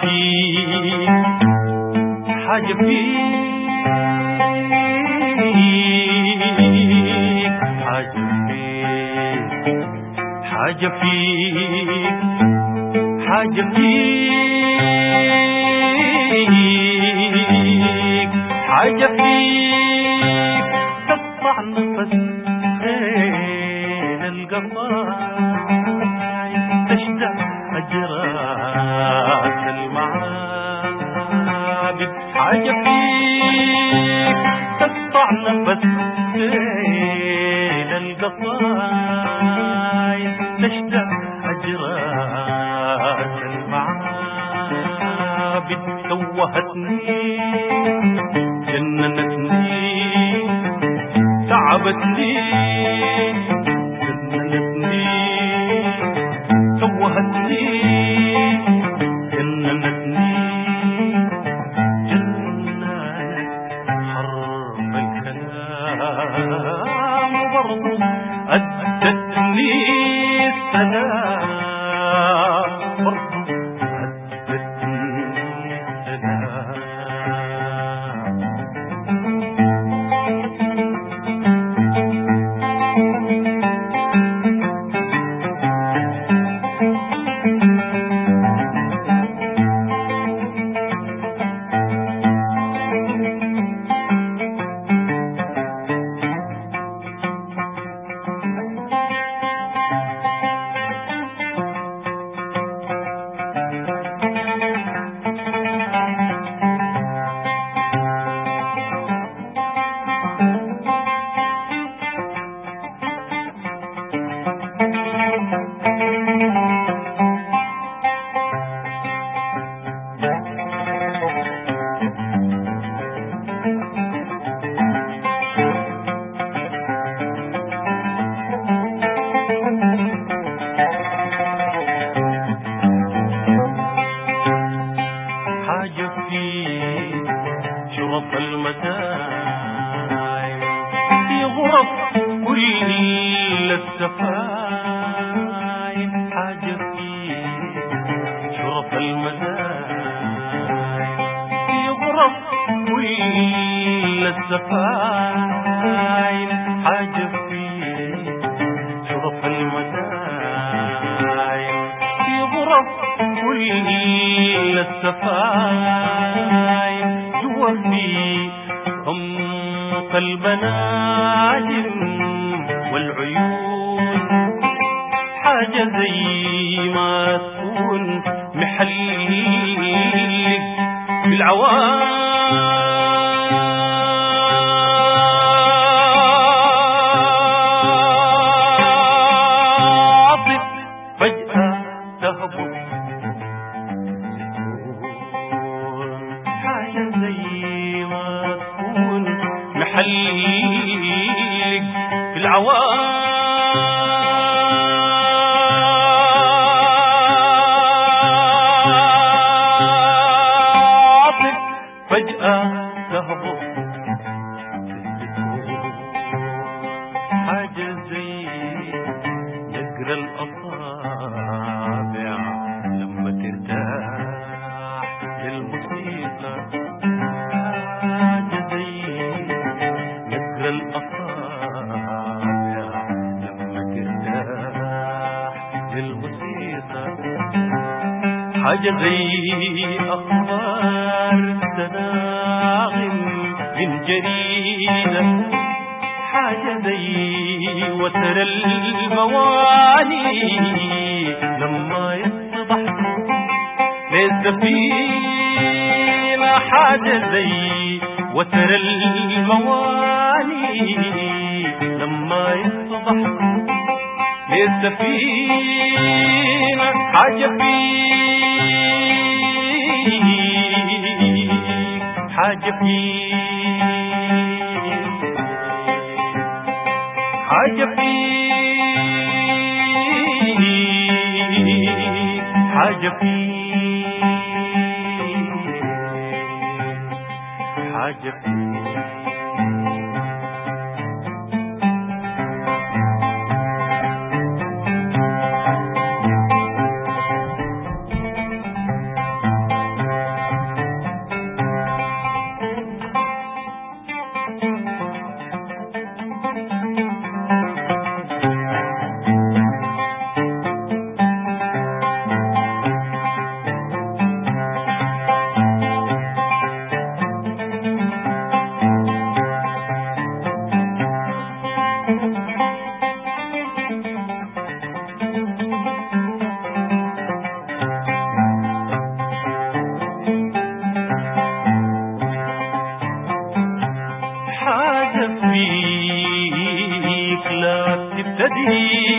فيك حاجة فيك حاجة فيك حاجة فيك حاجة فيك حاجة فيك تقطع نفس خيل القماي تشتاق أجراس تعبتني جننتني توهتني جننتني جننت حرف الكلام أدتني السلام السفايف حاجة في شرف المتاعب في غرف كل السفايف جوا في عمق البنادم والعيون. حاجة زي ما تكون محلك في نقر الأصابع لما ترتاح للموسيقى حاجة زي الأصابع لما ترتاح للموسيقى حاجة زي أخبار تناغم من جريدة حاجة زي وتر المواني لما يصبح للسفينة حاجة زي وتر المواني لما يصبح للسفينة حاجة فيك حاجة فيك حاجة فيك حاجة जदी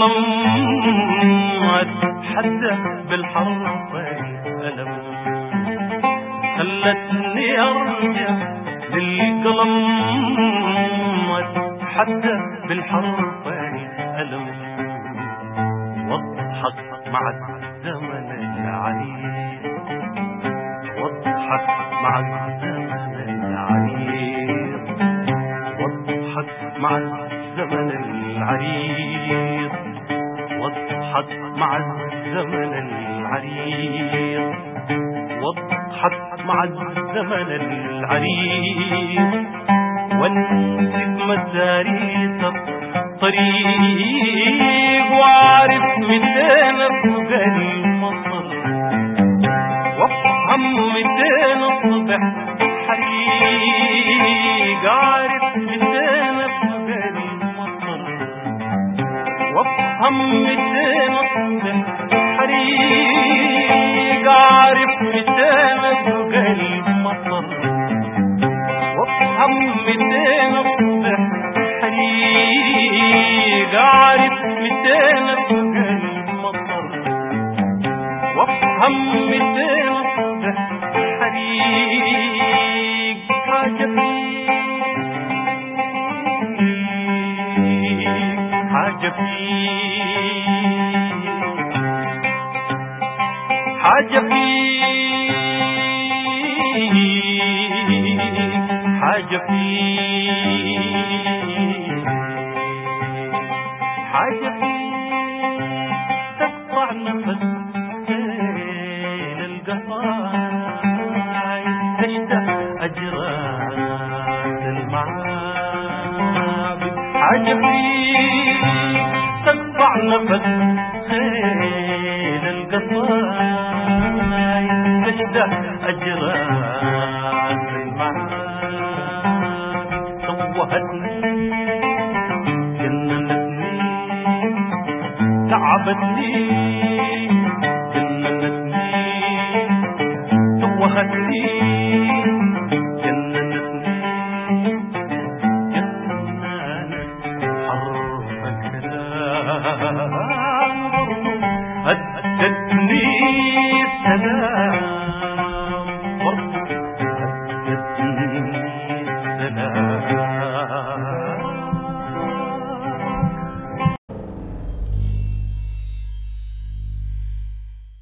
للقلم واتحدى بالحرف الألم خلتني أرجع للقلم واتحدى بالحرف الألم واضحك مع الزمن العريض واضحك مع الزمن العريض واضحك مع الزمن العريض واضحك مع الزمن العريض. واضحك مع الزمن العريض. وانسك مساريط الطريق حاجة فيك حاجة فيك حاجة فيك تقطع نفس بين القطاع المعابد. حاجة نفس خيل القطاع تشتاق أجراس المعابد صوهتني جننتني تعبتني. هدتني السلام